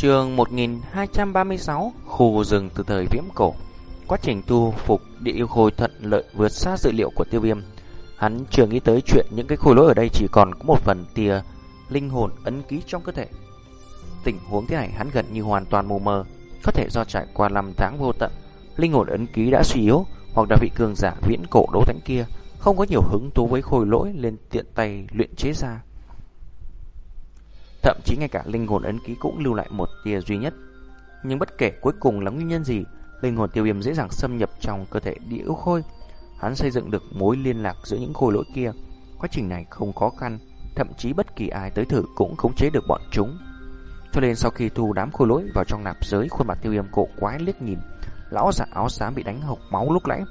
Trường 1236 Khu rừng từ thời viễn cổ. Quá trình tu phục địa yêu khôi thuận lợi vượt xa dự liệu của tiêu viêm. Hắn chưa nghĩ tới chuyện những cái khối lỗi ở đây chỉ còn có một phần tia linh hồn ấn ký trong cơ thể. Tình huống thế này hắn gần như hoàn toàn mù mờ, Có thể do trải qua năm tháng vô tận, Linh hồn ấn ký đã suy yếu Hoặc đã bị cường giả viễn cổ đấu thánh kia Không có nhiều hứng thú với khối lỗi lên tiện tay luyện chế ra. Thậm chí ngay cả linh hồn ấn ký cũng lưu lại một tia duy nhất. Nhưng bất kể cuối cùng là nguyên nhân gì, linh hồn tiêu viêm dễ dàng xâm nhập trong cơ thể địa ưu khôi. Hắn xây dựng được mối liên lạc giữa những khối lỗi kia. Quá trình này không khó khăn, thậm chí bất kỳ ai tới thử cũng khống chế được bọn chúng. Cho nên sau khi thu đám khối lỗi vào trong nạp giới, khuôn mặt tiêu viêm cổ quái liếc nhìn. Lão giả áo xám bị đánh hộc máu lúc nãy.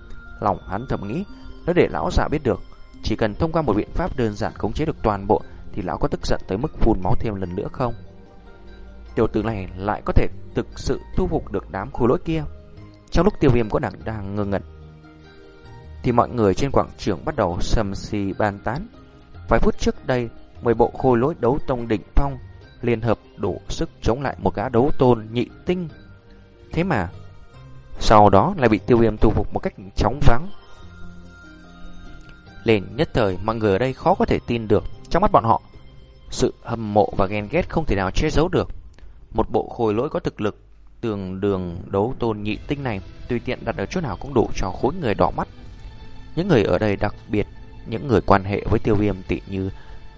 Lòng hắn thầm nghĩ, nếu để lão giả biết được, chỉ cần thông qua một biện pháp đơn giản khống chế được toàn bộ thì lão có tức giận tới mức phun máu thêm lần nữa không? Tiểu tử này lại có thể thực sự thu phục được đám khối lỗi kia. Trong lúc tiêu viêm có nàng đang ngơ ngẩn, thì mọi người trên quảng trường bắt đầu sầm xì bàn tán. Vài phút trước đây, 10 bộ khôi lỗi đấu tông đỉnh phong liên hợp đủ sức chống lại một gã đấu tôn nhị tinh. Thế mà, sau đó lại bị tiêu viêm thu phục một cách chóng vắng. Lên nhất thời, mọi người ở đây khó có thể tin được trong mắt bọn họ, sự hâm mộ và ghen ghét không thể nào che giấu được. Một bộ khôi lỗi có thực lực tường đường đấu tôn nhị tinh này tùy tiện đặt ở chỗ nào cũng đủ cho khối người đỏ mắt. Những người ở đây đặc biệt, những người quan hệ với tiêu viêm tị như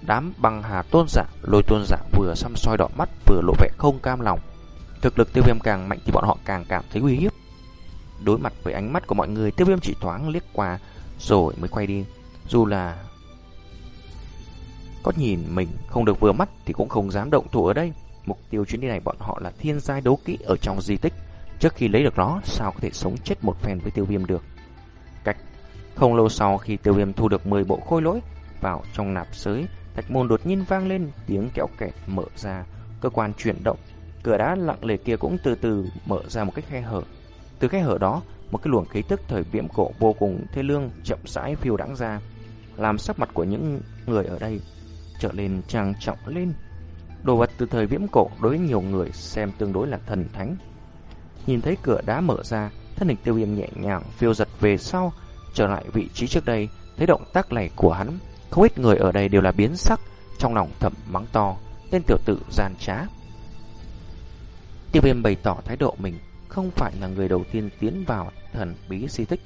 đám băng hà tôn giả, lôi tôn giả vừa xăm soi đỏ mắt vừa lộ vẻ không cam lòng. Thực lực tiêu viêm càng mạnh thì bọn họ càng cảm thấy uy hiếp. Đối mặt với ánh mắt của mọi người, tiêu viêm chỉ thoáng liếc qua rồi mới quay đi. Dù là có nhìn mình không được vừa mắt thì cũng không dám động thủ ở đây. Mục tiêu chuyến đi này bọn họ là thiên giai đấu kỹ ở trong di tích. Trước khi lấy được nó, sao có thể sống chết một phen với tiêu viêm được. Cách không lâu sau khi tiêu viêm thu được 10 bộ khôi lỗi vào trong nạp sới, thạch môn đột nhiên vang lên tiếng kéo kẹt mở ra, cơ quan chuyển động. Cửa đá lặng lề kia cũng từ từ mở ra một cái khe hở. Từ khe hở đó, một cái luồng khí tức thời viễm cổ vô cùng thê lương chậm rãi phiêu đãng ra, làm sắc mặt của những người ở đây trở nên trang trọng lên. Đồ vật từ thời viễn cổ đối với nhiều người xem tương đối là thần thánh. Nhìn thấy cửa đá mở ra, thân hình tiêu viêm nhẹ nhàng phiêu giật về sau, trở lại vị trí trước đây, thấy động tác này của hắn. Không ít người ở đây đều là biến sắc, trong lòng thầm mắng to, tên tiểu tử gian trá. Tiêu viêm bày tỏ thái độ mình không phải là người đầu tiên tiến vào thần bí di tích.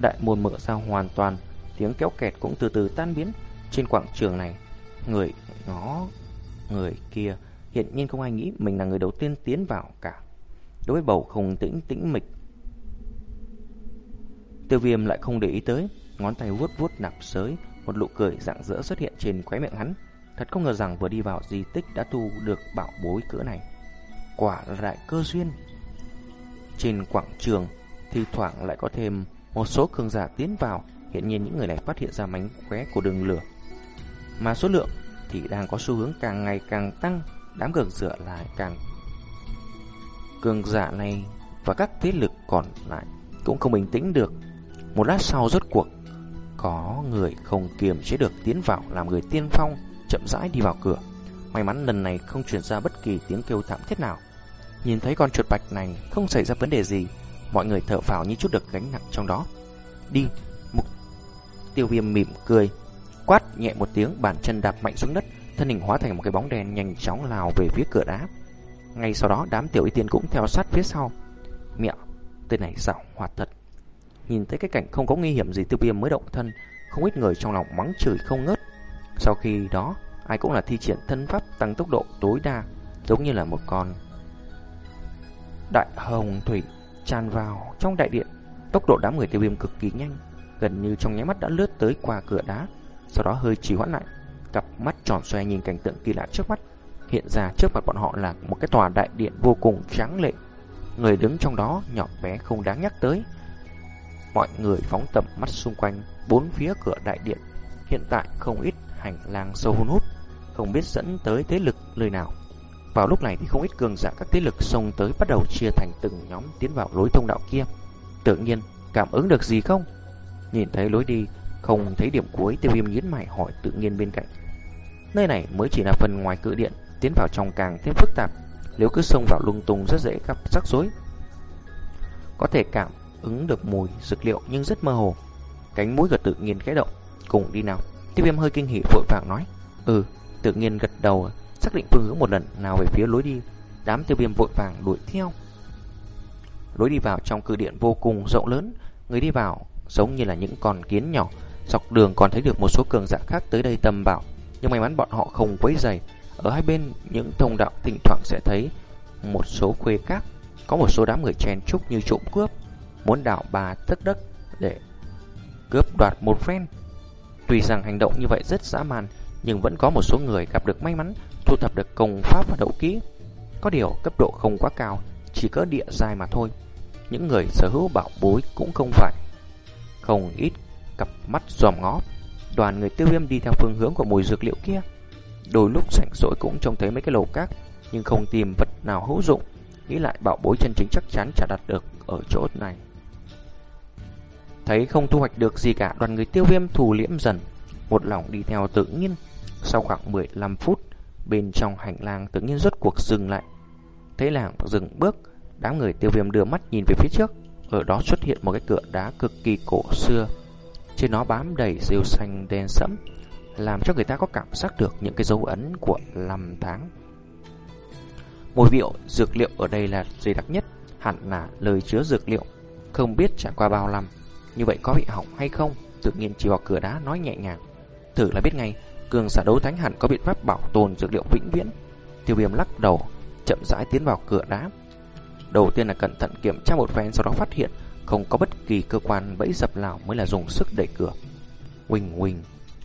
Đại môn mở ra hoàn toàn, tiếng kéo kẹt cũng từ từ tan biến. Trên quảng trường này, Người ngó người kia hiện nhiên không ai nghĩ mình là người đầu tiên tiến vào cả. Đối với bầu không tĩnh tĩnh mịch. Tiêu viêm lại không để ý tới, ngón tay vuốt vuốt nạp sới, một nụ cười rạng rỡ xuất hiện trên khóe miệng hắn. Thật không ngờ rằng vừa đi vào di tích đã thu được bảo bối cỡ này. Quả là đại cơ duyên. Trên quảng trường, thì thoảng lại có thêm một số cường giả tiến vào. Hiện nhiên những người này phát hiện ra mánh khóe của đường lửa mà số lượng thì đang có xu hướng càng ngày càng tăng, đám cường dựa lại càng cường giả này và các thế lực còn lại cũng không bình tĩnh được. Một lát sau rốt cuộc có người không kiềm chế được tiến vào làm người tiên phong chậm rãi đi vào cửa. May mắn lần này không truyền ra bất kỳ tiếng kêu thảm thiết nào. Nhìn thấy con chuột bạch này không xảy ra vấn đề gì, mọi người thở phào như chút được gánh nặng trong đó. Đi, mục tiêu viêm mỉm cười, Quát nhẹ một tiếng, bàn chân đạp mạnh xuống đất, thân hình hóa thành một cái bóng đen nhanh chóng lao về phía cửa đá. Ngay sau đó, đám tiểu y tiên cũng theo sát phía sau. Mẹ, tên này xảo hoạt thật. Nhìn thấy cái cảnh không có nguy hiểm gì tiêu viêm mới động thân, không ít người trong lòng mắng chửi không ngớt. Sau khi đó, ai cũng là thi triển thân pháp tăng tốc độ tối đa, giống như là một con đại hồng thủy tràn vào trong đại điện. Tốc độ đám người tiêu viêm cực kỳ nhanh, gần như trong nháy mắt đã lướt tới qua cửa đá, sau đó hơi trì hoãn lại, cặp mắt tròn xoe nhìn cảnh tượng kỳ lạ trước mắt. Hiện ra trước mặt bọn họ là một cái tòa đại điện vô cùng tráng lệ. Người đứng trong đó nhỏ bé không đáng nhắc tới. Mọi người phóng tầm mắt xung quanh bốn phía cửa đại điện. Hiện tại không ít hành lang sâu hun hút, không biết dẫn tới thế lực nơi nào. Vào lúc này thì không ít cường giả các thế lực xông tới bắt đầu chia thành từng nhóm tiến vào lối thông đạo kia. Tự nhiên, cảm ứng được gì không? Nhìn thấy lối đi, không thấy điểm cuối, tiêu viêm nhíu mày hỏi tự nhiên bên cạnh. Nơi này mới chỉ là phần ngoài cự điện, tiến vào trong càng thêm phức tạp, nếu cứ xông vào lung tung rất dễ gặp rắc rối. Có thể cảm ứng được mùi dược liệu nhưng rất mơ hồ. Cánh mũi gật tự nhiên khẽ động, cùng đi nào. Tiêu viêm hơi kinh hỉ vội vàng nói, ừ, tự nhiên gật đầu, xác định phương hướng một lần nào về phía lối đi. Đám tiêu viêm vội vàng đuổi theo. Lối đi vào trong cự điện vô cùng rộng lớn, người đi vào giống như là những con kiến nhỏ. Dọc đường còn thấy được một số cường giả khác tới đây tầm bảo, nhưng may mắn bọn họ không quấy dày. Ở hai bên những thông đạo thỉnh thoảng sẽ thấy một số khuê các, có một số đám người chen chúc như trộm cướp, muốn đảo bà tất đất để cướp đoạt một phen. Tuy rằng hành động như vậy rất dã man, nhưng vẫn có một số người gặp được may mắn thu thập được công pháp và đậu kỹ. Có điều cấp độ không quá cao, chỉ có địa dài mà thôi. Những người sở hữu bảo bối cũng không phải không ít cặp mắt giòm ngó. Đoàn người tiêu viêm đi theo phương hướng của mùi dược liệu kia. Đôi lúc rảnh rỗi cũng trông thấy mấy cái lầu cát, nhưng không tìm vật nào hữu dụng. Nghĩ lại bảo bối chân chính chắc chắn chả đặt được ở chỗ này. Thấy không thu hoạch được gì cả, đoàn người tiêu viêm thù liễm dần, một lòng đi theo tự nhiên. Sau khoảng 15 phút, bên trong hành lang tự nhiên rốt cuộc dừng lại. Thấy làng dừng bước, đám người tiêu viêm đưa mắt nhìn về phía trước. Ở đó xuất hiện một cái cửa đá cực kỳ cổ xưa. Trên nó bám đầy rêu xanh đen sẫm, làm cho người ta có cảm giác được những cái dấu ấn của năm tháng. Mùi rượu, dược liệu ở đây là dày đặc nhất, hẳn là lời chứa dược liệu. Không biết trải qua bao năm, như vậy có bị hỏng hay không? Tự nhiên chỉ vào cửa đá nói nhẹ nhàng. Thử là biết ngay, cường giả đấu thánh hẳn có biện pháp bảo tồn dược liệu vĩnh viễn. Tiêu viêm lắc đầu, chậm rãi tiến vào cửa đá. Đầu tiên là cẩn thận kiểm tra một phen sau đó phát hiện không có bất kỳ cơ quan bẫy dập nào mới là dùng sức đẩy cửa. Quỳnh quỳnh,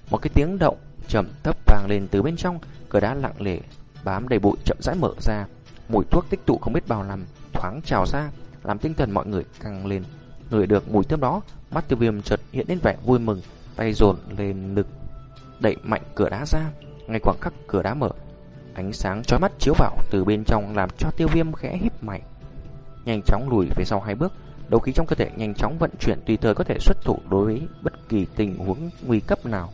một cái tiếng động trầm thấp vang lên từ bên trong, cửa đá lặng lẽ bám đầy bụi chậm rãi mở ra, mùi thuốc tích tụ không biết bao năm thoáng trào ra, làm tinh thần mọi người căng lên. Người được mùi thơm đó, mắt tiêu viêm chợt hiện lên vẻ vui mừng, tay dồn lên lực đẩy mạnh cửa đá ra. Ngay khoảng khắc cửa đá mở, ánh sáng chói mắt chiếu vào từ bên trong làm cho tiêu viêm khẽ híp mày. Nhanh chóng lùi về sau hai bước, đấu khí trong cơ thể nhanh chóng vận chuyển tùy thời có thể xuất thủ đối với bất kỳ tình huống nguy cấp nào.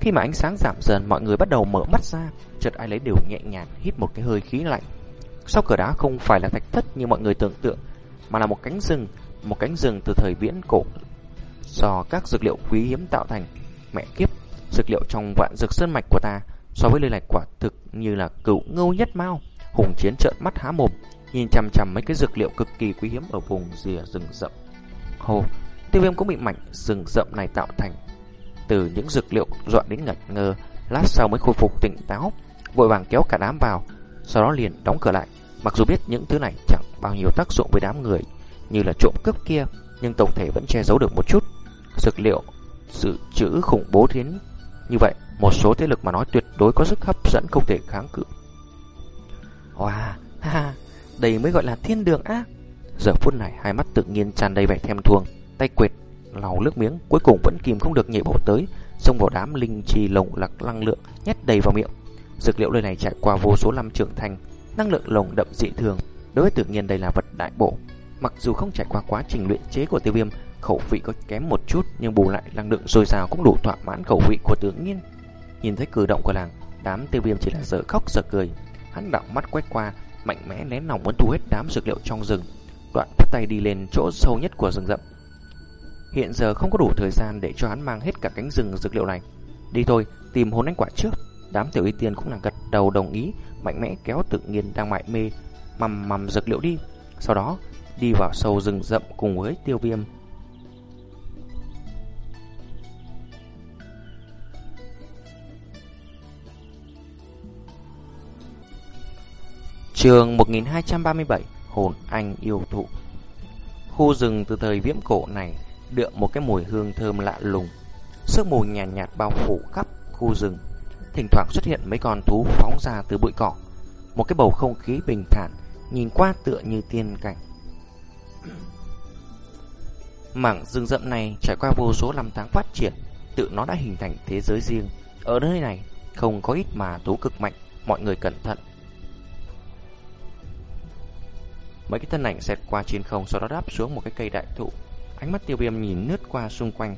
Khi mà ánh sáng giảm dần, mọi người bắt đầu mở mắt ra, chợt ai lấy đều nhẹ nhàng hít một cái hơi khí lạnh. Sau cửa đá không phải là thạch thất như mọi người tưởng tượng, mà là một cánh rừng, một cánh rừng từ thời viễn cổ do các dược liệu quý hiếm tạo thành. Mẹ kiếp, dược liệu trong vạn dược sơn mạch của ta so với lời này quả thực như là cựu ngưu nhất mao. Hùng chiến trợn mắt há mồm, nhìn chằm chằm mấy cái dược liệu cực kỳ quý hiếm ở vùng rìa rừng rậm. Hồ, tiêu viêm cũng bị mảnh rừng rậm này tạo thành. Từ những dược liệu dọa đến ngẩn ngơ, lát sau mới khôi phục tỉnh táo, vội vàng kéo cả đám vào, sau đó liền đóng cửa lại. Mặc dù biết những thứ này chẳng bao nhiêu tác dụng với đám người như là trộm cướp kia, nhưng tổng thể vẫn che giấu được một chút. Dược liệu, sự chữ khủng bố đến như vậy, một số thế lực mà nói tuyệt đối có sức hấp dẫn không thể kháng cự. Wow, ha, đây mới gọi là thiên đường á. Giờ phút này hai mắt tự nhiên tràn đầy vẻ thèm thuồng, tay quệt lau nước miếng, cuối cùng vẫn kìm không được nhảy bộ tới, xông vào đám linh trì lồng lạc năng lượng nhét đầy vào miệng. Dược liệu nơi này trải qua vô số năm trưởng thành, năng lượng lồng đậm dị thường, đối với tự nhiên đây là vật đại bổ. Mặc dù không trải qua quá trình luyện chế của tiêu viêm, khẩu vị có kém một chút nhưng bù lại năng lượng dồi dào cũng đủ thỏa mãn khẩu vị của tự nhiên. Nhìn thấy cử động của làng, đám tiêu viêm chỉ là giờ khóc giờ cười. Hắn đảo mắt quét qua, mạnh mẽ nén lòng muốn thu hết đám dược liệu trong rừng. Đoạn bắt tay đi lên chỗ sâu nhất của rừng rậm. Hiện giờ không có đủ thời gian để cho hắn mang hết cả cánh rừng dược liệu này. Đi thôi, tìm hồn anh quả trước. Đám tiểu y tiên cũng là gật đầu đồng ý, mạnh mẽ kéo tự nhiên đang mải mê, mầm mầm dược liệu đi. Sau đó, đi vào sâu rừng rậm cùng với tiêu viêm. Trường 1237 Hồn Anh Yêu Thụ Khu rừng từ thời viễn cổ này đượm một cái mùi hương thơm lạ lùng. sức mùi nhàn nhạt, nhạt bao phủ khắp khu rừng. Thỉnh thoảng xuất hiện mấy con thú phóng ra từ bụi cỏ. Một cái bầu không khí bình thản, nhìn qua tựa như tiên cảnh. Mảng rừng rậm này trải qua vô số năm tháng phát triển, tự nó đã hình thành thế giới riêng. Ở nơi này, không có ít mà thú cực mạnh, mọi người cẩn thận. Mấy cái thân ảnh xẹt qua trên không sau đó đáp xuống một cái cây đại thụ. Ánh mắt tiêu viêm nhìn lướt qua xung quanh,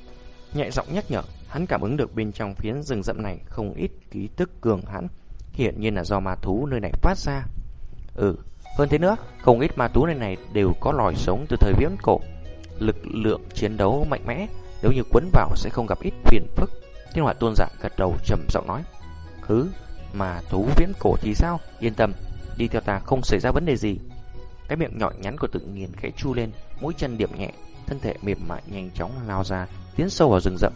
nhẹ giọng nhắc nhở, hắn cảm ứng được bên trong phiến rừng rậm này không ít ký tức cường hãn, hiện nhiên là do ma thú nơi này phát ra. Ừ, hơn thế nữa, không ít ma thú nơi này đều có lòi sống từ thời viễn cổ. Lực lượng chiến đấu mạnh mẽ, nếu như quấn vào sẽ không gặp ít phiền phức. Thiên hỏa tôn giả gật đầu trầm giọng nói. Hứ, mà thú viễn cổ thì sao? Yên tâm, đi theo ta không xảy ra vấn đề gì. Cái miệng nhỏ nhắn của tự nhiên khẽ chu lên, mũi chân điểm nhẹ, thân thể mềm mại nhanh chóng lao ra, tiến sâu vào rừng rậm.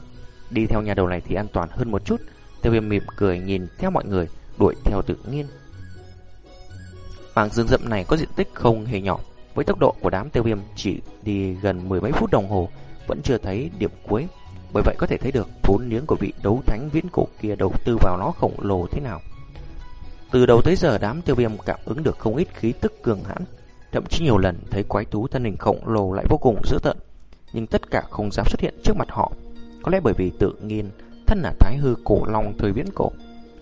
Đi theo nhà đầu này thì an toàn hơn một chút. Tiêu viêm mỉm cười nhìn theo mọi người, đuổi theo tự nhiên. Mảng rừng rậm này có diện tích không hề nhỏ, với tốc độ của đám tiêu viêm chỉ đi gần mười mấy phút đồng hồ, vẫn chưa thấy điểm cuối. Bởi vậy có thể thấy được vốn liếng của vị đấu thánh viễn cổ kia đầu tư vào nó khổng lồ thế nào. Từ đầu tới giờ đám tiêu viêm cảm ứng được không ít khí tức cường hãn, thậm chí nhiều lần thấy quái thú thân hình khổng lồ lại vô cùng dữ tợn, nhưng tất cả không dám xuất hiện trước mặt họ. Có lẽ bởi vì tự nhiên thân là thái hư cổ long thời viễn cổ,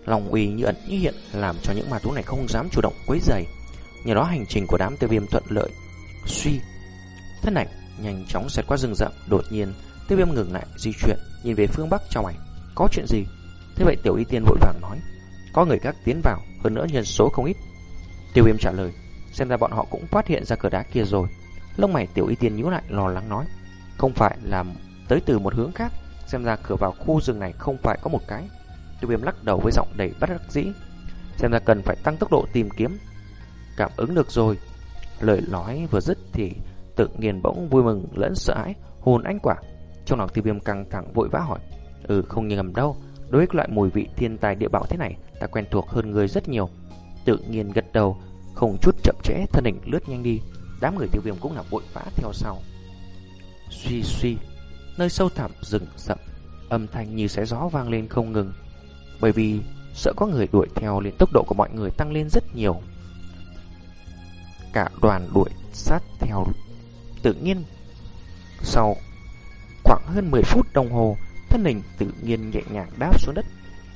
lòng uy như ẩn như hiện làm cho những ma thú này không dám chủ động quấy rầy. Nhờ đó hành trình của đám tiêu viêm thuận lợi. Suy, thân ảnh nhanh chóng xẹt qua rừng rậm, đột nhiên tiêu viêm ngừng lại di chuyển, nhìn về phương bắc trong ảnh. Có chuyện gì? Thế vậy tiểu y tiên vội vàng nói, có người khác tiến vào, hơn nữa nhân số không ít. Tiêu viêm trả lời, xem ra bọn họ cũng phát hiện ra cửa đá kia rồi. Lông mày tiểu y tiên nhíu lại lo lắng nói, không phải là tới từ một hướng khác, xem ra cửa vào khu rừng này không phải có một cái. Tiêu viêm lắc đầu với giọng đầy bất đắc dĩ, xem ra cần phải tăng tốc độ tìm kiếm. Cảm ứng được rồi. Lời nói vừa dứt thì tự nhiên bỗng vui mừng lẫn sợ hãi, hồn ánh quả. Trong lòng tiêu viêm căng thẳng vội vã hỏi, ừ không nhầm đâu, đối với loại mùi vị thiên tài địa bảo thế này, ta quen thuộc hơn người rất nhiều. Tự nhiên gật đầu, không chút chậm trễ thân hình lướt nhanh đi, đám người tiêu viêm cũng là vội vã theo sau. Suy suy, nơi sâu thẳm rừng rậm, âm thanh như xé gió vang lên không ngừng. Bởi vì sợ có người đuổi theo nên tốc độ của mọi người tăng lên rất nhiều. Cả đoàn đuổi sát theo tự nhiên. Sau khoảng hơn 10 phút đồng hồ, thân hình tự nhiên nhẹ nhàng đáp xuống đất,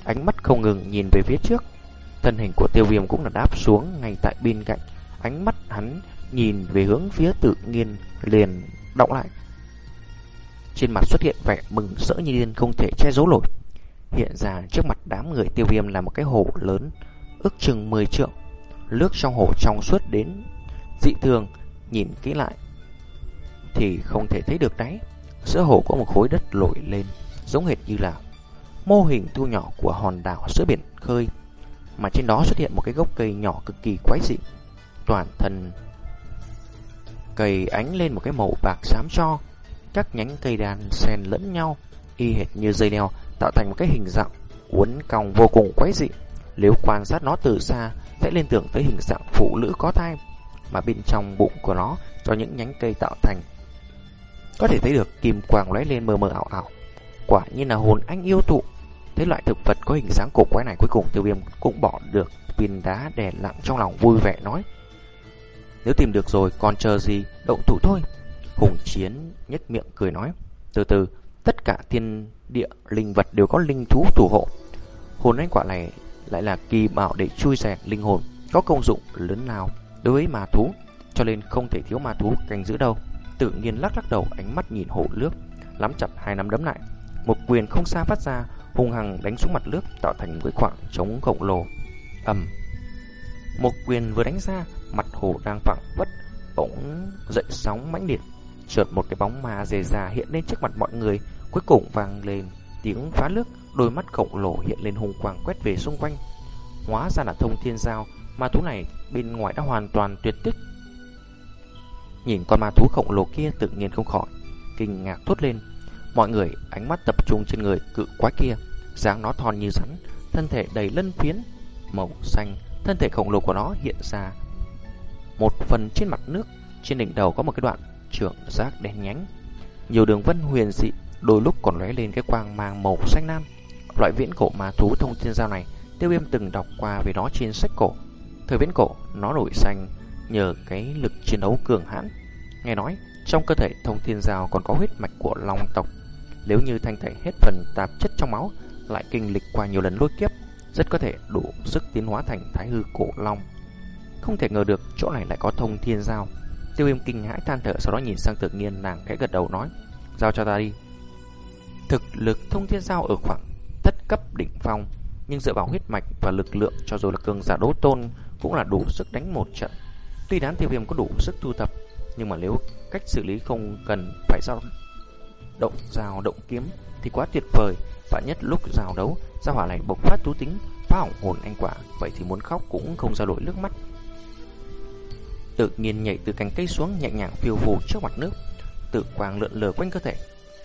ánh mắt không ngừng nhìn về phía trước. Thân hình của tiêu viêm cũng là đáp xuống ngay tại bên cạnh, ánh mắt hắn nhìn về hướng phía tự nhiên liền động lại. Trên mặt xuất hiện vẻ mừng rỡ như điên không thể che giấu nổi. Hiện ra trước mặt đám người tiêu viêm là một cái hồ lớn, ước chừng 10 trượng. Nước trong hồ trong suốt đến dị thường, nhìn kỹ lại thì không thể thấy được đáy. Giữa hồ có một khối đất nổi lên, giống hệt như là mô hình thu nhỏ của hòn đảo giữa biển khơi, mà trên đó xuất hiện một cái gốc cây nhỏ cực kỳ quái dị. Toàn thân cây ánh lên một cái màu bạc xám cho, các nhánh cây đàn xen lẫn nhau, y hệt như dây leo tạo thành một cái hình dạng uốn cong vô cùng quái dị. Nếu quan sát nó từ xa, sẽ liên tưởng tới hình dạng phụ nữ có thai, mà bên trong bụng của nó do những nhánh cây tạo thành. Có thể thấy được kim quang lóe lên mờ mờ ảo ảo. Quả như là hồn anh yêu tụ Thế loại thực vật có hình dáng cổ quái này cuối cùng tiêu viêm cũng bỏ được viên đá đè lặng trong lòng vui vẻ nói. Nếu tìm được rồi còn chờ gì, động thủ thôi. Hùng chiến nhếch miệng cười nói. Từ từ, tất cả thiên địa linh vật đều có linh thú thủ hộ. Hồn anh quả này lại là kỳ bảo để chui rèn linh hồn, có công dụng lớn nào đối với ma thú, cho nên không thể thiếu ma thú canh giữ đâu. Tự nhiên lắc lắc đầu, ánh mắt nhìn hộ nước, lắm chặt hai nắm đấm lại. Một quyền không xa phát ra, hung hăng đánh xuống mặt nước, tạo thành một cái khoảng trống khổng lồ. ầm, một quyền vừa đánh ra, mặt hồ đang phẳng vất, bỗng dậy sóng mãnh liệt. Chợt một cái bóng ma dề già hiện lên trước mặt mọi người, cuối cùng vang lên tiếng phá nước, đôi mắt khổng lồ hiện lên hung quang quét về xung quanh. Hóa ra là thông thiên giao, ma thú này bên ngoài đã hoàn toàn tuyệt tích. Nhìn con ma thú khổng lồ kia tự nhiên không khỏi kinh ngạc thốt lên. Mọi người ánh mắt tập trung trên người cự quái kia, dáng nó thon như rắn, thân thể đầy lân phiến màu xanh, thân thể khổng lồ của nó hiện ra một phần trên mặt nước, trên đỉnh đầu có một cái đoạn trưởng giác đen nhánh, nhiều đường vân huyền dị, đôi lúc còn lóe lên cái quang mang màu xanh lam. Loại viễn cổ ma thú thông thiên giao này, Tiêu Viêm từng đọc qua về nó trên sách cổ. Thời viễn cổ, nó nổi xanh nhờ cái lực chiến đấu cường hãn. Nghe nói, trong cơ thể thông thiên giao còn có huyết mạch của long tộc. Nếu như thanh thể hết phần tạp chất trong máu, lại kinh lịch qua nhiều lần lôi kiếp, rất có thể đủ sức tiến hóa thành thái hư cổ long. Không thể ngờ được chỗ này lại có thông thiên giao. Tiêu viêm kinh hãi than thở sau đó nhìn sang tự nhiên nàng khẽ gật đầu nói, giao cho ta đi. Thực lực thông thiên giao ở khoảng thất cấp đỉnh phong, nhưng dựa vào huyết mạch và lực lượng cho dù là cường giả đấu tôn cũng là đủ sức đánh một trận. Tuy đám tiêu viêm có đủ sức thu thập, nhưng mà nếu cách xử lý không cần phải giao động rào động kiếm thì quá tuyệt vời. Và nhất lúc rào đấu, gia hỏa này bộc phát thú tính, phá hỏng hồn anh quả, vậy thì muốn khóc cũng không ra nổi nước mắt. Tự nhiên nhảy từ cánh cây xuống nhẹ nhàng phiêu phù trước mặt nước, tự quang lượn lờ quanh cơ thể.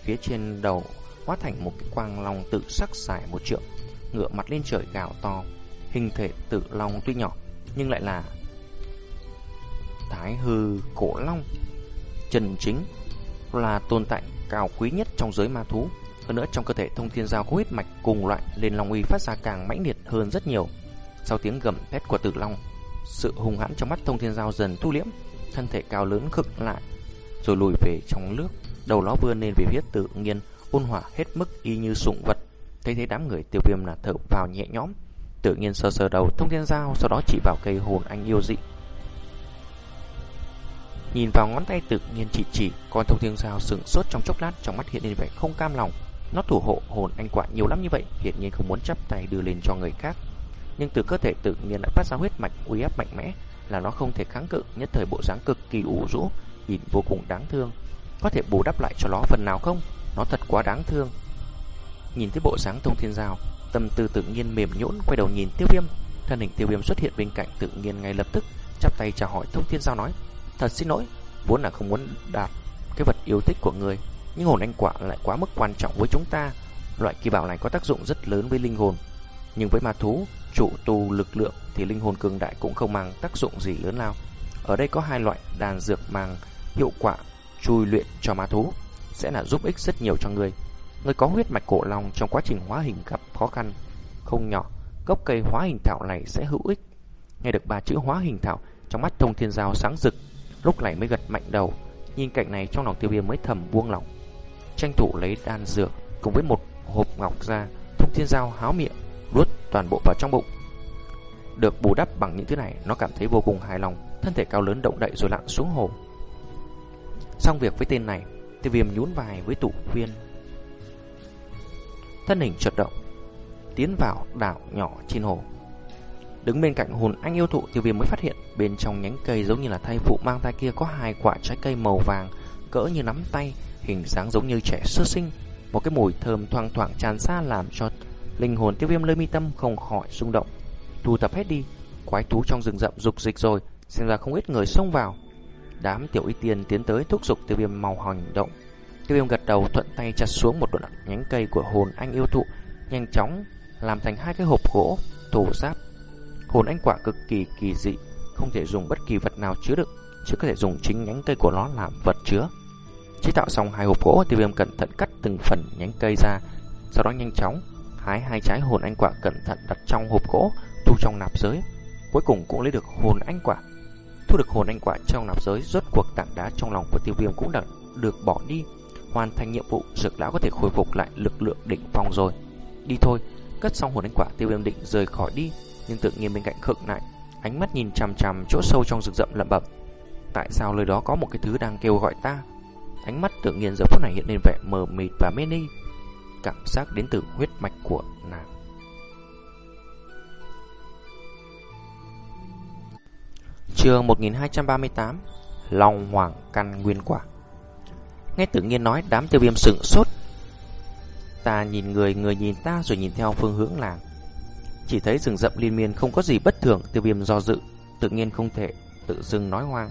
Phía trên đầu hóa thành một cái quang long tự sắc dài một trượng, ngựa mặt lên trời gào to. Hình thể tự long tuy nhỏ, nhưng lại là thái hư cổ long. Chân chính là tồn tại cao quý nhất trong giới ma thú. Hơn nữa trong cơ thể thông thiên giao có huyết mạch cùng loại lên long uy phát ra càng mãnh liệt hơn rất nhiều. Sau tiếng gầm thét của tử long, sự hung hãn trong mắt thông thiên giao dần thu liễm, thân thể cao lớn khực lại, rồi lùi về trong nước, đầu nó vươn lên về phía tự nhiên, ôn hòa hết mức y như sụng vật. Thấy thế đám người tiêu viêm là thở vào nhẹ nhõm, tự nhiên sờ sờ đầu thông thiên giao, sau đó chỉ vào cây hồn anh yêu dị. Nhìn vào ngón tay tự nhiên chỉ chỉ, con thông thiên giao sững sốt trong chốc lát, trong mắt hiện lên vẻ không cam lòng. Nó thủ hộ hồn anh quả nhiều lắm như vậy, hiện nhiên không muốn chắp tay đưa lên cho người khác. Nhưng từ cơ thể tự nhiên đã phát ra huyết mạch uy áp mạnh mẽ, là nó không thể kháng cự, nhất thời bộ dáng cực kỳ ủ rũ, nhìn vô cùng đáng thương. Có thể bù đắp lại cho nó phần nào không? Nó thật quá đáng thương. Nhìn thấy bộ dáng thông thiên giao, tâm tư tự nhiên mềm nhũn quay đầu nhìn tiêu viêm. Thân hình tiêu viêm xuất hiện bên cạnh tự nhiên ngay lập tức, chắp tay chào hỏi thông thiên giao nói. Thật xin lỗi, vốn là không muốn đạt cái vật yêu thích của người, nhưng hồn anh quả lại quá mức quan trọng với chúng ta. Loại kỳ bảo này có tác dụng rất lớn với linh hồn, nhưng với ma thú, chủ tu lực lượng thì linh hồn cường đại cũng không mang tác dụng gì lớn lao. Ở đây có hai loại đàn dược mang hiệu quả chui luyện cho ma thú, sẽ là giúp ích rất nhiều cho người. Người có huyết mạch cổ long trong quá trình hóa hình gặp khó khăn không nhỏ, gốc cây hóa hình thảo này sẽ hữu ích. Nghe được ba chữ hóa hình thảo, trong mắt thông thiên giao sáng rực, lúc này mới gật mạnh đầu. Nhìn cảnh này trong lòng tiêu viêm mới thầm buông lỏng. Tranh thủ lấy đan dược cùng với một hộp ngọc ra, thông thiên dao háo miệng, nuốt toàn bộ vào trong bụng. Được bù đắp bằng những thứ này, nó cảm thấy vô cùng hài lòng, thân thể cao lớn động đậy rồi lặn xuống hồ. Xong việc với tên này, tiêu viêm nhún vai với tụ viên. Thân hình chợt động, tiến vào đảo nhỏ trên hồ. Đứng bên cạnh hồn anh yêu thụ tiêu viêm mới phát hiện bên trong nhánh cây giống như là thai phụ mang thai kia có hai quả trái cây màu vàng cỡ như nắm tay, hình dáng giống như trẻ sơ sinh. Một cái mùi thơm thoang thoảng tràn xa làm cho linh hồn tiêu viêm lơi mi tâm không khỏi rung động. Thu tập hết đi, quái thú trong rừng rậm dục dịch rồi, xem ra không ít người xông vào. Đám tiểu y tiên tiến tới thúc giục tiêu viêm màu hành động. Tiêu viêm gật đầu thuận tay chặt xuống một đoạn nhánh cây của hồn anh yêu thụ, nhanh chóng làm thành hai cái hộp gỗ, tủ giáp Hồn anh quả cực kỳ kỳ dị, không thể dùng bất kỳ vật nào chứa được, chỉ có thể dùng chính nhánh cây của nó làm vật chứa. Chế tạo xong hai hộp gỗ, tiêu viêm cẩn thận cắt từng phần nhánh cây ra, sau đó nhanh chóng hái hai trái hồn anh quả cẩn thận đặt trong hộp gỗ, thu trong nạp giới. Cuối cùng cũng lấy được hồn anh quả. Thu được hồn anh quả trong nạp giới, rốt cuộc tảng đá trong lòng của tiêu viêm cũng đã được bỏ đi. Hoàn thành nhiệm vụ, dược lão có thể khôi phục lại lực lượng đỉnh phong rồi. Đi thôi, cất xong hồn anh quả tiêu viêm định rời khỏi đi nhưng tự nhiên bên cạnh khựng lại, ánh mắt nhìn chằm chằm chỗ sâu trong rừng rậm lẩm bẩm. Tại sao nơi đó có một cái thứ đang kêu gọi ta? Ánh mắt tự nhiên giờ phút này hiện lên vẻ mờ mịt và mê ly, cảm giác đến từ huyết mạch của nàng. Chương 1238 Long Hoàng Căn Nguyên Quả Nghe tự nhiên nói đám tiêu viêm sửng sốt Ta nhìn người, người nhìn ta rồi nhìn theo phương hướng làng chỉ thấy rừng rậm liên miên, không có gì bất thường. Tiêu viêm do dự, Tự nhiên không thể tự dưng nói hoang.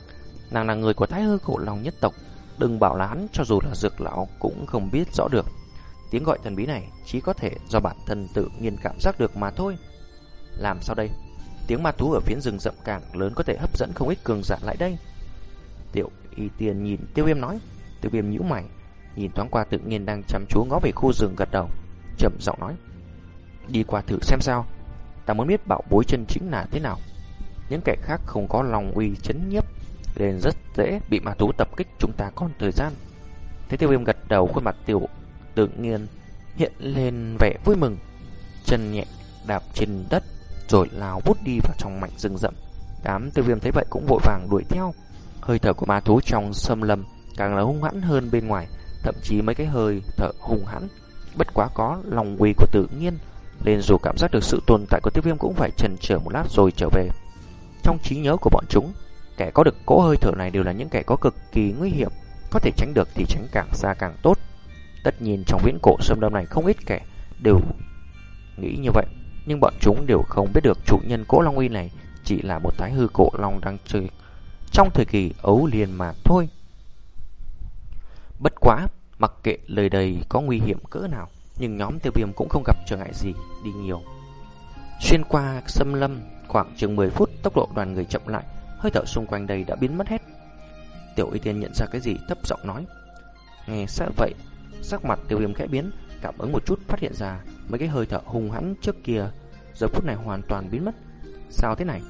Nàng là người của thái hư cổ lòng nhất tộc, Đừng bảo là hắn cho dù là dược lão Cũng không biết rõ được. Tiếng gọi thần bí này chỉ có thể do bản thân tự nhiên cảm giác được mà thôi. Làm sao đây? Tiếng ma thú ở phía rừng rậm càng lớn Có thể hấp dẫn không ít cường giả lại đây. Tiểu y tiền nhìn tiêu viêm nói. Tiêu viêm nhíu mày, Nhìn thoáng qua tự nhiên đang chăm chú ngó về khu rừng gật đầu chậm giọng nói. Đi qua thử xem sao. Ta muốn biết bảo bối chân chính là thế nào. Những kẻ khác không có lòng uy chấn nhiếp, Nên rất dễ bị ma thú tập kích Chúng ta còn thời gian. Thế tiêu viêm gật đầu, khuôn mặt tiểu tự nhiên hiện lên vẻ vui mừng. Chân nhẹ đạp trên đất, Rồi lao vút đi vào trong mảnh rừng rậm. Đám tiêu viêm thấy vậy cũng vội vàng đuổi theo. Hơi thở của ma thú trong sâm lâm Càng là hung hãn hơn bên ngoài, Thậm chí mấy cái hơi thở hung hãn. Bất quá có lòng uy của tự nhiên nên dù cảm giác được sự tồn tại của tiêu viêm cũng phải chần chờ một lát rồi trở về. Trong trí nhớ của bọn chúng, kẻ có được cỗ hơi thở này đều là những kẻ có cực kỳ nguy hiểm, có thể tránh được thì tránh càng xa càng tốt. Tất nhiên trong viễn cổ sâm lâm này không ít kẻ đều nghĩ như vậy, nhưng bọn chúng đều không biết được chủ nhân cỗ long uy này chỉ là một thái hư cổ long đang chơi trong thời kỳ ấu liền mà thôi. Bất quá, mặc kệ lời đầy có nguy hiểm cỡ nào, nhưng nhóm tiêu viêm cũng không gặp trở ngại gì đi nhiều. Xuyên qua xâm lâm, khoảng chừng 10 phút tốc độ đoàn người chậm lại, hơi thở xung quanh đây đã biến mất hết. Tiểu Y Tiên nhận ra cái gì thấp giọng nói. Nghe sao vậy, sắc mặt tiêu viêm khẽ biến, cảm ứng một chút phát hiện ra mấy cái hơi thở hung hãn trước kia, giờ phút này hoàn toàn biến mất. Sao thế này?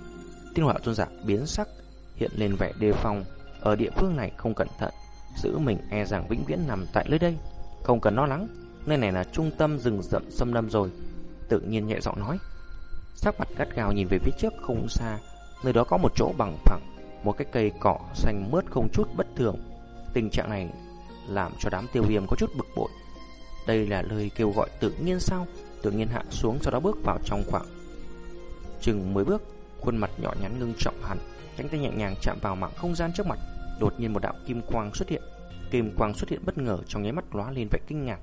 Tiên hỏa tôn giả biến sắc, hiện lên vẻ đề phòng. Ở địa phương này không cẩn thận, giữ mình e rằng vĩnh viễn nằm tại nơi đây. Không cần lo lắng, nơi này là trung tâm rừng rậm xâm lâm rồi. Tự nhiên nhẹ giọng nói. Sắc mặt gắt gao nhìn về phía trước không xa, nơi đó có một chỗ bằng phẳng, một cái cây cỏ xanh mướt không chút bất thường. Tình trạng này làm cho đám tiêu viêm có chút bực bội. Đây là lời kêu gọi tự nhiên sao? Tự nhiên hạ xuống sau đó bước vào trong khoảng chừng 10 bước, khuôn mặt nhỏ nhắn ngưng trọng hẳn, cánh tay nhẹ nhàng chạm vào mảng không gian trước mặt, đột nhiên một đạo kim quang xuất hiện. Kim quang xuất hiện bất ngờ trong nháy mắt lóa lên vẻ kinh ngạc.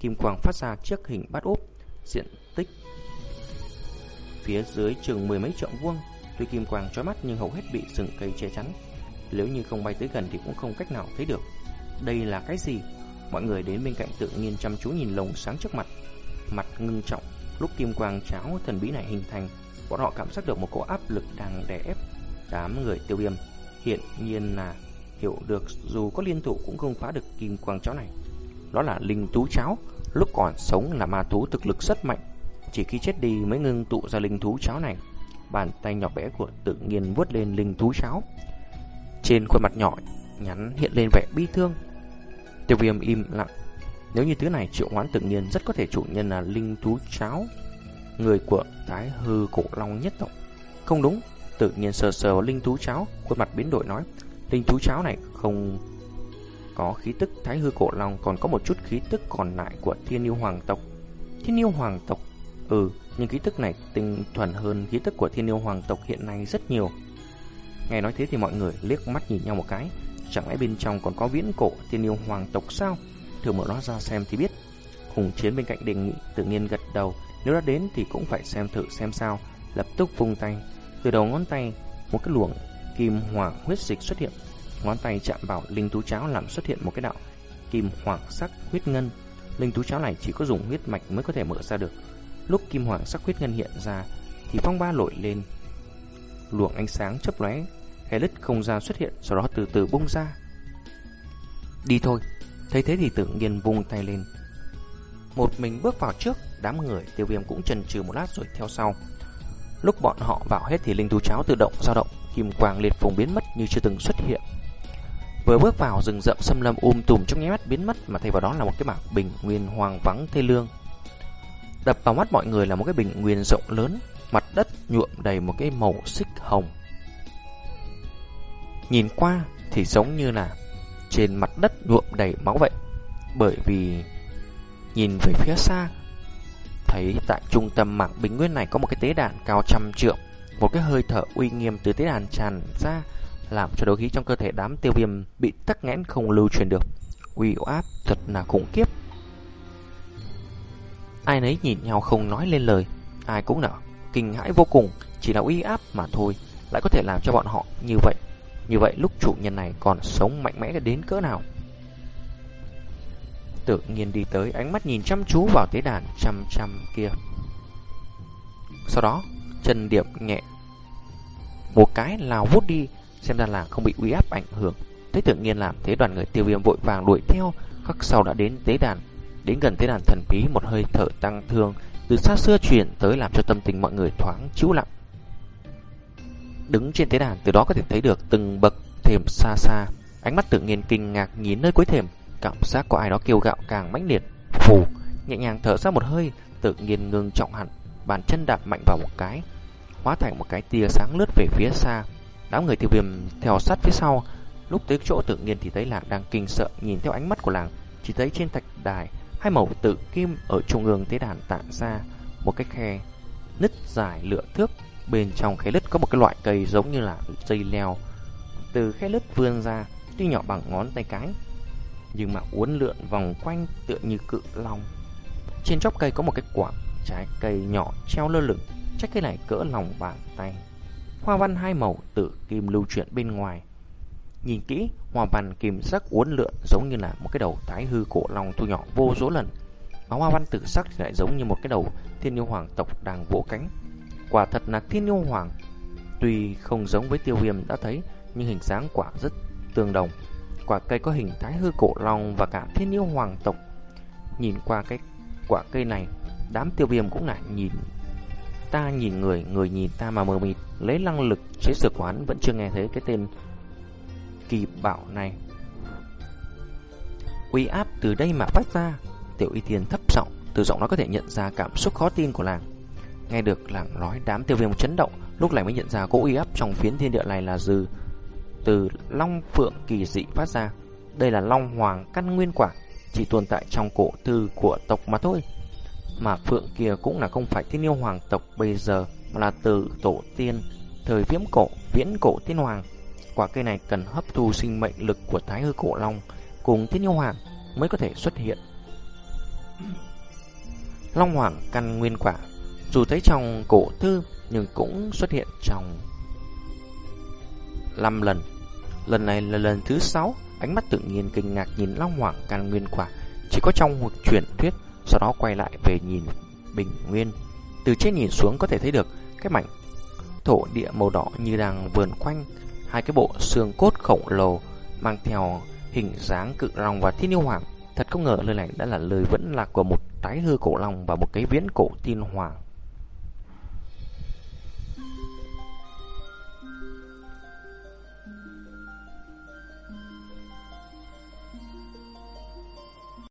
Kim quang phát ra chiếc hình bát úp, diện tích phía dưới chừng mười mấy trượng vuông. Tuy kim quang chói mắt nhưng hầu hết bị rừng cây che chắn. Nếu như không bay tới gần thì cũng không cách nào thấy được. Đây là cái gì? Mọi người đến bên cạnh tự nhiên chăm chú nhìn lồng sáng trước mặt. Mặt ngưng trọng, lúc kim quang cháo thần bí này hình thành, bọn họ cảm giác được một cỗ áp lực đang đè ép đám người tiêu viêm. Hiện nhiên là hiểu được dù có liên thủ cũng không phá được kim quang cháo này. Đó là linh thú cháo, lúc còn sống là ma thú thực lực rất mạnh. Chỉ khi chết đi mới ngưng tụ ra linh thú cháo này. Bàn tay nhỏ bé của tự nhiên vuốt lên linh thú cháo. Trên khuôn mặt nhỏ nhắn hiện lên vẻ bi thương. Tiêu viêm im lặng. Nếu như thứ này triệu hoán tự nhiên rất có thể chủ nhân là linh thú cháo. Người của thái hư cổ long nhất tộc. Không đúng, tự nhiên sờ sờ vào linh thú cháo, khuôn mặt biến đổi nói. Linh thú cháo này không có khí tức thái hư cổ long còn có một chút khí tức còn lại của thiên yêu hoàng tộc. Thiên yêu hoàng tộc, ừ, nhưng khí tức này tinh thuần hơn khí tức của thiên yêu hoàng tộc hiện nay rất nhiều. Nghe nói thế thì mọi người liếc mắt nhìn nhau một cái, chẳng lẽ bên trong còn có viễn cổ thiên yêu hoàng tộc sao? Thử mở nó ra xem thì biết. Hùng chiến bên cạnh đề nghị tự nhiên gật đầu, nếu đã đến thì cũng phải xem thử xem sao, lập tức vung tay, từ đầu ngón tay một cái luồng kim hỏa huyết dịch xuất hiện Ngón tay chạm vào linh thú cháo làm xuất hiện một cái đạo kim hoàng sắc huyết ngân. Linh thú cháo này chỉ có dùng huyết mạch mới có thể mở ra được. Lúc kim hoàng sắc huyết ngân hiện ra thì phong ba nổi lên. Luồng ánh sáng chớp lóe, khe lứt không gian xuất hiện, sau đó từ từ bung ra. Đi thôi. Thấy thế thì tự nhiên vung tay lên. Một mình bước vào trước, đám người tiêu viêm cũng chần chừ một lát rồi theo sau. Lúc bọn họ vào hết thì linh thú cháo tự động dao động, kim quang liệt phùng biến mất như chưa từng xuất hiện. Vừa bước vào rừng rậm xâm lâm um tùm trong nháy mắt biến mất mà thay vào đó là một cái mảng bình nguyên hoang vắng thê lương. Đập vào mắt mọi người là một cái bình nguyên rộng lớn, mặt đất nhuộm đầy một cái màu xích hồng. Nhìn qua thì giống như là trên mặt đất nhuộm đầy máu vậy. Bởi vì nhìn về phía xa, thấy tại trung tâm mảng bình nguyên này có một cái tế đàn cao trăm trượng, một cái hơi thở uy nghiêm từ tế đàn tràn ra làm cho đấu khí trong cơ thể đám tiêu viêm bị tắc nghẽn không lưu truyền được. Uy áp thật là khủng khiếp. Ai nấy nhìn nhau không nói lên lời, ai cũng nở kinh hãi vô cùng, chỉ là uy áp mà thôi, lại có thể làm cho bọn họ như vậy. Như vậy lúc chủ nhân này còn sống mạnh mẽ đến cỡ nào? Tự nhiên đi tới ánh mắt nhìn chăm chú vào tế đàn chăm chăm kia. Sau đó, chân điểm nhẹ một cái lao vút đi xem ra là không bị uy áp ảnh hưởng. Thế tự nhiên làm thế đoàn người tiêu viêm vội vàng đuổi theo, khắc sau đã đến tế đàn. Đến gần tế đàn thần bí một hơi thở tăng thương từ xa xưa truyền tới làm cho tâm tình mọi người thoáng chịu lặng. Đứng trên tế đàn từ đó có thể thấy được từng bậc thềm xa xa, ánh mắt tự nhiên kinh ngạc nhìn nơi cuối thềm, cảm giác có ai đó kêu gạo càng mãnh liệt. Phù, nhẹ nhàng thở ra một hơi, tự nhiên ngưng trọng hẳn, bàn chân đạp mạnh vào một cái, hóa thành một cái tia sáng lướt về phía xa. Đám người tiêu viêm theo sát phía sau, Lúc tới chỗ tự nhiên thì thấy làng đang kinh sợ Nhìn theo ánh mắt của làng. Chỉ thấy trên thạch đài, Hai màu tự kim ở trung ương tế đàn tản ra Một cái khe nứt dài lựa thước. Bên trong khe lứt có một cái loại cây giống như là dây leo. Từ khe lứt vươn ra, Tuy nhỏ bằng ngón tay cái, Nhưng mà uốn lượn vòng quanh tựa như cự long. Trên chóp cây có một cái quả trái cây nhỏ treo lơ lửng Trái cây này cỡ lòng bàn tay. Hoa văn hai màu tự kim lưu chuyển bên ngoài Nhìn kỹ, hoa văn kim sắc uốn lượn giống như là một cái đầu thái hư cổ long thu nhỏ vô số lần. Mà hoa văn tự sắc lại giống như một cái đầu thiên yêu hoàng tộc đang vỗ cánh. Quả thật là thiên yêu hoàng. Tuy không giống với tiêu viêm đã thấy, nhưng hình dáng quả rất tương đồng. Quả cây có hình thái hư cổ long và cả thiên yêu hoàng tộc. Nhìn qua cái quả cây này, đám tiêu viêm cũng lại nhìn ta nhìn người, người nhìn ta mà mờ mịt, lấy năng lực chế sửa quán vẫn chưa nghe thấy cái tên kỳ bảo này. Uy áp từ đây mà phát ra, tiểu y tiên thấp giọng, từ giọng nó có thể nhận ra cảm xúc khó tin của làng. Nghe được làng nói đám tiêu viêm chấn động, lúc này mới nhận ra cỗ uy áp trong phiến thiên địa này là dư từ long phượng kỳ dị phát ra. Đây là long hoàng căn nguyên quả, chỉ tồn tại trong cổ thư của tộc mà thôi. Mà phượng kia cũng là không phải thiên yêu hoàng tộc bây giờ, mà là từ tổ tiên, thời viễn cổ, viễn cổ thiên hoàng. Quả cây này cần hấp thu sinh mệnh lực của Thái Hư Cổ Long cùng Thiên Yêu Hoàng mới có thể xuất hiện. Long Hoàng căn nguyên quả, dù thấy trong cổ thư nhưng cũng xuất hiện trong 5 lần. Lần này là lần thứ 6, ánh mắt tự nhiên kinh ngạc nhìn Long Hoàng căn nguyên quả, chỉ có trong một truyền thuyết, sau đó quay lại về nhìn bình nguyên. Từ trên nhìn xuống có thể thấy được cái mảnh thổ địa màu đỏ như đang vườn quanh hai cái bộ xương cốt khổng lồ mang theo hình dáng cự long và thiên yêu hoàng. Thật không ngờ lời này đã là lời vẫn lạc của một tái hư cổ long và một cái viễn cổ tiên hoàng.